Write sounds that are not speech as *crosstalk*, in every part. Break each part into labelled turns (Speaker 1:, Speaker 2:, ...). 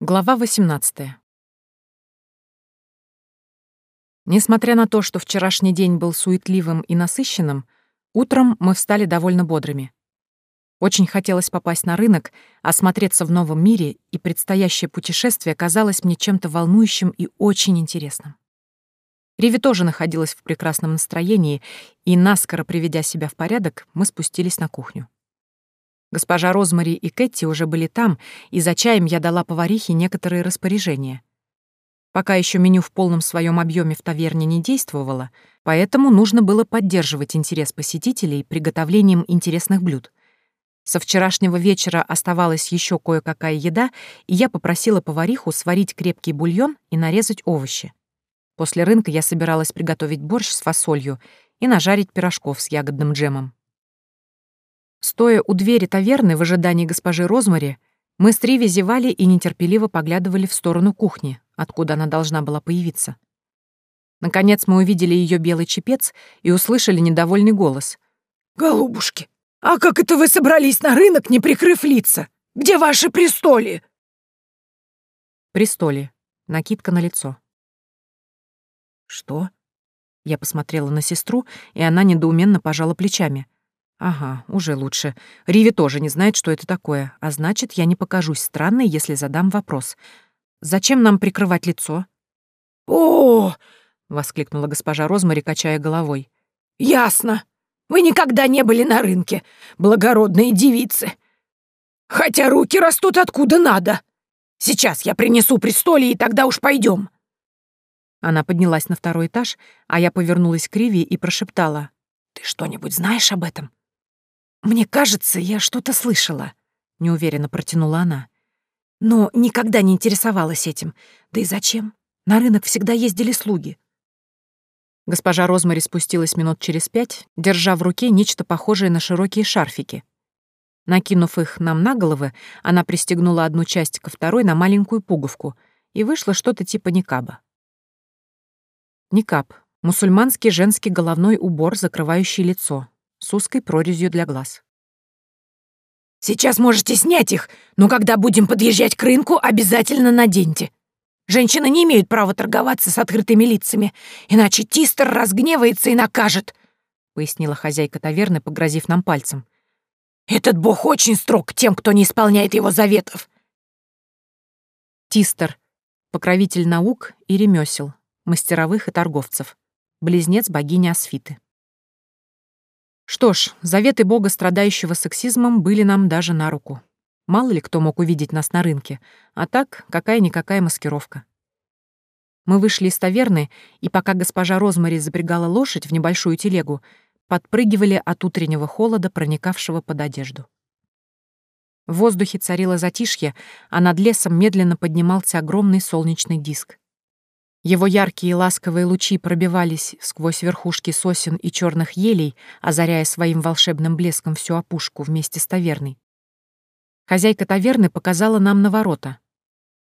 Speaker 1: Глава 18. Несмотря на то, что вчерашний день был суетливым и насыщенным, утром мы встали довольно бодрыми. Очень хотелось попасть на рынок, осмотреться в новом мире, и предстоящее путешествие казалось мне чем-то волнующим и очень интересным. Риви тоже находилась в прекрасном настроении, и, наскоро приведя себя в порядок, мы спустились на кухню. Госпожа Розмари и Кэти уже были там, и за чаем я дала поварихе некоторые распоряжения. Пока еще меню в полном своем объеме в таверне не действовало, поэтому нужно было поддерживать интерес посетителей приготовлением интересных блюд. Со вчерашнего вечера оставалась еще кое-какая еда, и я попросила повариху сварить крепкий бульон и нарезать овощи. После рынка я собиралась приготовить борщ с фасолью и нажарить пирожков с ягодным джемом. Стоя у двери таверны в ожидании госпожи Розмари, мы с Риви зевали и нетерпеливо поглядывали в сторону кухни, откуда она должна была появиться. Наконец мы увидели ее белый чепец и услышали недовольный голос.
Speaker 2: «Голубушки, а как это вы собрались на рынок, не прикрыв лица? Где ваши престоли?»
Speaker 1: Престоли. Накидка на лицо.
Speaker 2: «Что?»
Speaker 1: Я посмотрела на сестру, и она недоуменно пожала плечами. Ага, уже лучше. Риви тоже не знает, что это такое, а значит, я не покажусь странной, если задам вопрос. Зачем нам прикрывать лицо?
Speaker 2: О!
Speaker 1: воскликнула госпожа Розмари, качая головой.
Speaker 2: Ясно. Вы никогда не были на рынке, благородные девицы. Хотя руки растут откуда надо. Сейчас я принесу престоле, и тогда уж пойдем.
Speaker 1: Она поднялась на второй этаж, а я повернулась к Риви и прошептала.
Speaker 2: «Ты что-нибудь знаешь об этом?» «Мне кажется, я что-то слышала», — неуверенно протянула она. «Но никогда не интересовалась этим. Да и зачем? На рынок всегда ездили слуги».
Speaker 1: Госпожа Розмари спустилась минут через пять, держа в руке нечто похожее на широкие шарфики. Накинув их нам на головы, она пристегнула одну часть ко второй на маленькую пуговку, и вышло что-то типа никаба. Никаб — мусульманский женский головной убор, закрывающий лицо, с узкой прорезью для глаз.
Speaker 2: «Сейчас можете снять их, но когда будем подъезжать к рынку, обязательно наденьте. Женщины не имеют права торговаться с открытыми лицами, иначе Тистер разгневается и накажет», — пояснила хозяйка таверны, погрозив нам пальцем. «Этот бог очень строг к тем, кто не исполняет его заветов».
Speaker 1: Тистер — покровитель наук и ремесел, мастеровых и торговцев, близнец богини Асфиты. Что ж, заветы бога, страдающего сексизмом, были нам даже на руку. Мало ли кто мог увидеть нас на рынке, а так какая-никакая маскировка. Мы вышли из таверны, и пока госпожа Розмари запрягала лошадь в небольшую телегу, подпрыгивали от утреннего холода, проникавшего под одежду. В воздухе царило затишье, а над лесом медленно поднимался огромный солнечный диск. Его яркие и ласковые лучи пробивались сквозь верхушки сосен и черных елей, озаряя своим волшебным блеском всю опушку вместе с таверной. Хозяйка таверны показала нам на ворота.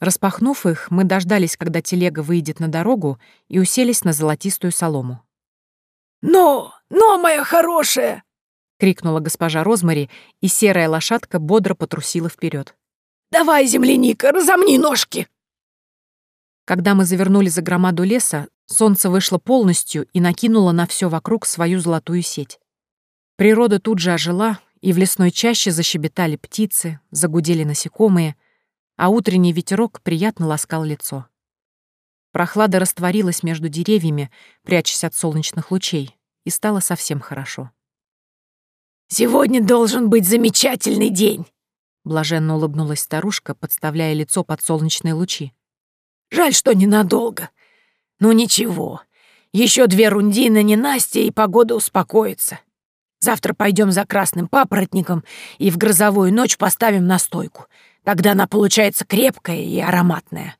Speaker 1: Распахнув их, мы дождались, когда телега выйдет на дорогу, и уселись на золотистую солому.
Speaker 2: «Но, но, моя хорошая!» — крикнула госпожа Розмари, и серая лошадка бодро потрусила вперед. «Давай, земляника, разомни ножки!»
Speaker 1: Когда мы завернули за громаду леса, солнце вышло полностью и накинуло на все вокруг свою золотую сеть. Природа тут же ожила, и в лесной чаще защебетали птицы, загудели насекомые, а утренний ветерок приятно ласкал лицо. Прохлада растворилась между деревьями, прячась от солнечных лучей, и стало совсем хорошо.
Speaker 2: «Сегодня должен быть замечательный день!»
Speaker 1: Блаженно улыбнулась старушка, подставляя лицо под солнечные лучи.
Speaker 2: Жаль, что ненадолго. Ну ничего, еще две рундины ненастья, и погода успокоится. Завтра пойдем за красным папоротником и в грозовую ночь поставим на стойку. Тогда она получается крепкая и ароматная.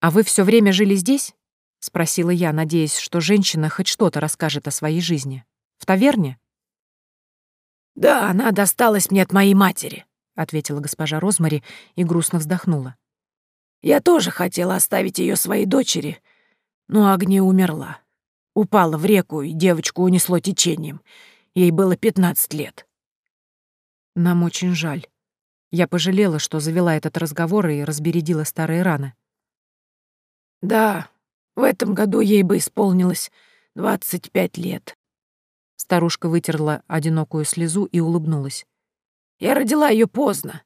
Speaker 1: «А вы все время жили здесь?» — спросила я, надеясь, что женщина хоть что-то расскажет о своей жизни. «В таверне?»
Speaker 2: «Да, она досталась мне от моей матери», —
Speaker 1: ответила госпожа Розмари и грустно вздохнула.
Speaker 2: Я тоже хотела оставить ее своей дочери, но Агния умерла. Упала в реку, и девочку унесло течением. Ей было пятнадцать лет.
Speaker 1: Нам очень жаль. Я пожалела, что завела этот разговор и разбередила старые раны.
Speaker 2: «Да, в этом году ей бы исполнилось двадцать пять лет».
Speaker 1: Старушка вытерла одинокую слезу и улыбнулась.
Speaker 2: «Я родила ее поздно.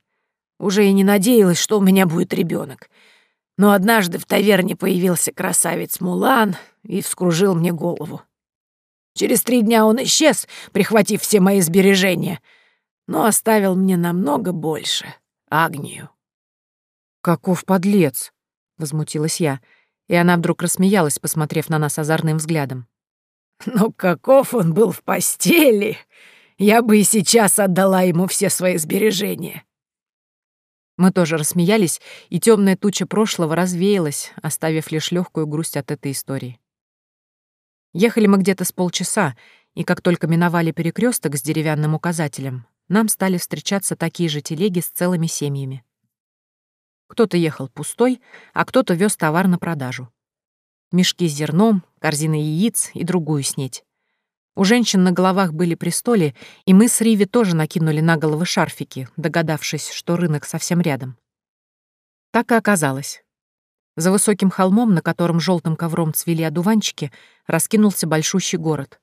Speaker 2: Уже и не надеялась, что у меня будет ребенок. Но однажды в таверне появился красавец Мулан и вскружил мне голову. Через три дня он исчез, прихватив все мои сбережения, но оставил мне намного больше — Агнию.
Speaker 1: «Каков подлец!» — возмутилась я, и она вдруг рассмеялась, посмотрев на нас озорным взглядом.
Speaker 2: «Ну каков он был в постели! Я бы и сейчас отдала ему все свои сбережения!»
Speaker 1: Мы тоже рассмеялись, и темная туча прошлого развеялась, оставив лишь легкую грусть от этой истории. Ехали мы где-то с полчаса, и как только миновали перекресток с деревянным указателем, нам стали встречаться такие же телеги с целыми семьями. Кто-то ехал пустой, а кто-то вез товар на продажу. Мешки с зерном, корзины яиц и другую снеть. У женщин на головах были престоли, и мы с Риви тоже накинули на головы шарфики, догадавшись, что рынок совсем рядом. Так и оказалось. За высоким холмом, на котором желтым ковром цвели одуванчики, раскинулся большущий город.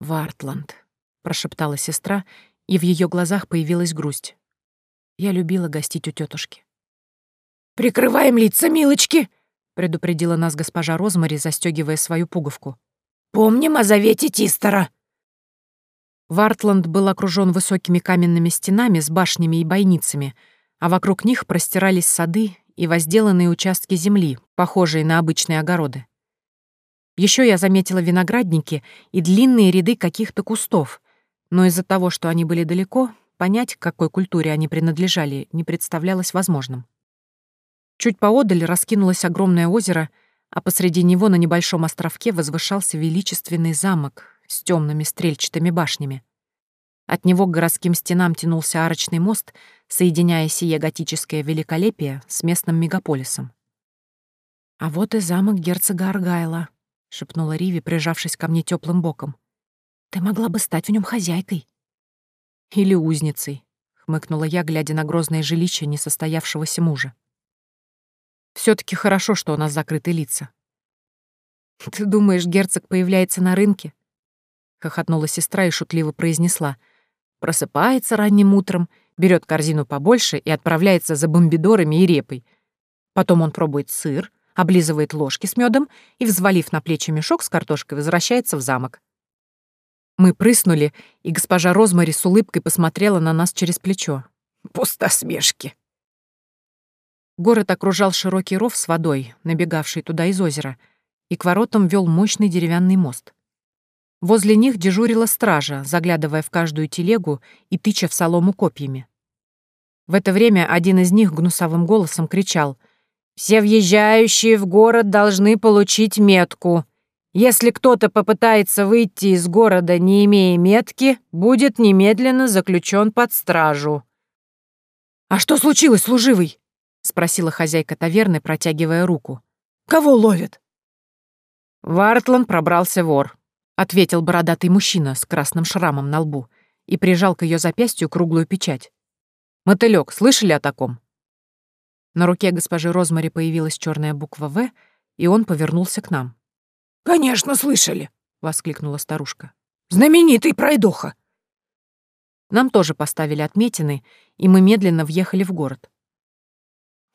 Speaker 1: «Вартланд», — прошептала сестра, и в ее глазах появилась грусть. Я любила гостить у тетушки.
Speaker 2: «Прикрываем лица, милочки!»
Speaker 1: — предупредила нас госпожа Розмари, застегивая свою пуговку.
Speaker 2: Помним о завете Тистера».
Speaker 1: Вартланд был окружен высокими каменными стенами с башнями и бойницами, а вокруг них простирались сады и возделанные участки земли, похожие на обычные огороды. Еще я заметила виноградники и длинные ряды каких-то кустов, но из-за того, что они были далеко, понять, к какой культуре они принадлежали, не представлялось возможным. Чуть поодаль раскинулось огромное озеро — а посреди него на небольшом островке возвышался величественный замок с темными стрельчатыми башнями. От него к городским стенам тянулся арочный мост, соединяя сие готическое великолепие с местным мегаполисом. «А вот и замок герцога Аргайла», — шепнула Риви, прижавшись ко мне теплым боком. «Ты могла бы стать в нем хозяйкой». «Или узницей», — хмыкнула я, глядя на грозное жилище несостоявшегося мужа все таки хорошо, что у нас закрыты лица. *laughs* «Ты думаешь, герцог появляется на рынке?» — хохотнула сестра и шутливо произнесла. «Просыпается ранним утром, берет корзину побольше и отправляется за бомбидорами и репой. Потом он пробует сыр, облизывает ложки с медом и, взвалив на плечи мешок с картошкой, возвращается в замок. Мы прыснули, и госпожа Розмари с улыбкой посмотрела на нас через плечо.
Speaker 2: «Пустосмешки!»
Speaker 1: Город окружал широкий ров с водой, набегавший туда из озера, и к воротам вел мощный деревянный мост. Возле них дежурила стража, заглядывая в каждую телегу и тыча в солому копьями. В это время один из них гнусавым голосом кричал «Все въезжающие в город должны получить метку. Если кто-то попытается выйти из города, не имея метки, будет немедленно заключен под стражу».
Speaker 2: «А что случилось, служивый?»
Speaker 1: — спросила хозяйка таверны, протягивая руку.
Speaker 2: «Кого ловят?»
Speaker 1: «В Артлан пробрался вор», — ответил бородатый мужчина с красным шрамом на лбу и прижал к ее запястью круглую печать. «Мотылёк, слышали о таком?» На руке госпожи Розмари появилась черная буква «В», и он повернулся к нам.
Speaker 2: «Конечно, слышали!»
Speaker 1: — воскликнула старушка.
Speaker 2: «Знаменитый пройдоха!»
Speaker 1: Нам тоже поставили отметины, и мы медленно въехали в город.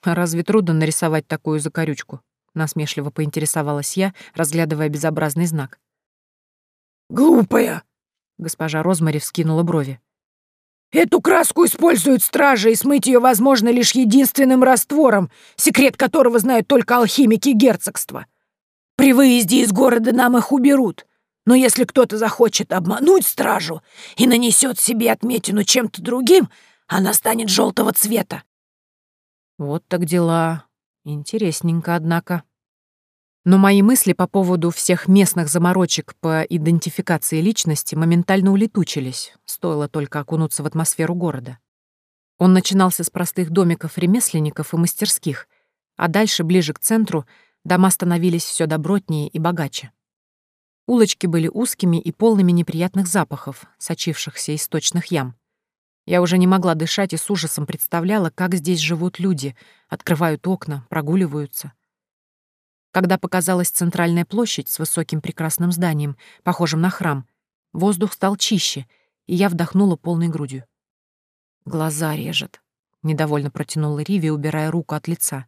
Speaker 1: А разве трудно нарисовать такую закорючку? Насмешливо поинтересовалась я, разглядывая безобразный знак.
Speaker 2: «Глупая!» — госпожа Розмари вскинула брови. «Эту краску используют стражи, и смыть ее возможно лишь единственным раствором, секрет которого знают только алхимики герцогства. При выезде из города нам их уберут, но если кто-то захочет обмануть стражу и нанесет себе отметину чем-то другим, она станет желтого цвета.
Speaker 1: Вот так дела. Интересненько, однако. Но мои мысли по поводу всех местных заморочек по идентификации личности моментально улетучились, стоило только окунуться в атмосферу города. Он начинался с простых домиков ремесленников и мастерских, а дальше, ближе к центру, дома становились все добротнее и богаче. Улочки были узкими и полными неприятных запахов, сочившихся из сточных ям. Я уже не могла дышать и с ужасом представляла, как здесь живут люди, открывают окна, прогуливаются. Когда показалась центральная площадь с высоким прекрасным зданием, похожим на храм, воздух стал чище, и я вдохнула полной грудью. «Глаза режет», — недовольно протянула Риви, убирая руку от лица.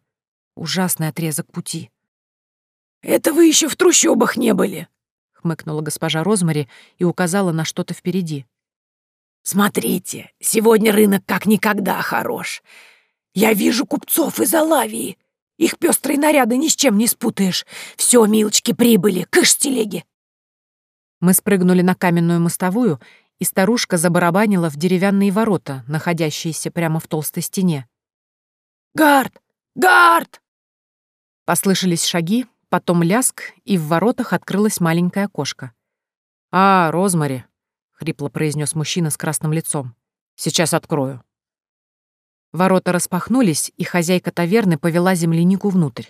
Speaker 1: «Ужасный отрезок пути».
Speaker 2: «Это вы еще в трущобах не были», —
Speaker 1: хмыкнула госпожа Розмари и указала на что-то впереди.
Speaker 2: «Смотрите, сегодня рынок как никогда хорош. Я вижу купцов из Алавии. Их пестрые наряды ни с чем не спутаешь. Все, милочки, прибыли, кыш телеги.
Speaker 1: Мы спрыгнули на каменную мостовую, и старушка забарабанила в деревянные ворота, находящиеся прямо в толстой стене.
Speaker 2: «Гард! Гард!»
Speaker 1: Послышались шаги, потом ляск, и в воротах открылась маленькая окошко. «А, Розмари!» — хрипло произнес мужчина с красным лицом. «Сейчас открою». Ворота распахнулись, и хозяйка таверны повела землянику внутрь.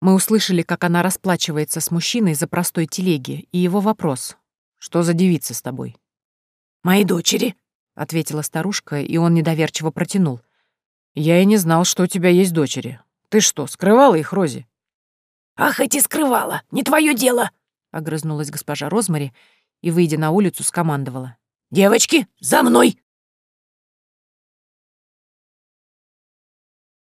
Speaker 1: Мы услышали, как она расплачивается с мужчиной за простой телеги, и его вопрос. «Что за девица с тобой?»
Speaker 2: «Мои дочери», —
Speaker 1: ответила старушка, и он недоверчиво протянул. «Я и не знал, что у тебя есть дочери. Ты что, скрывала их, Рози?»
Speaker 2: «Ах, эти скрывала! Не твое дело!»
Speaker 1: — огрызнулась госпожа Розмари и, выйдя на улицу, скомандовала.
Speaker 2: «Девочки, за мной!»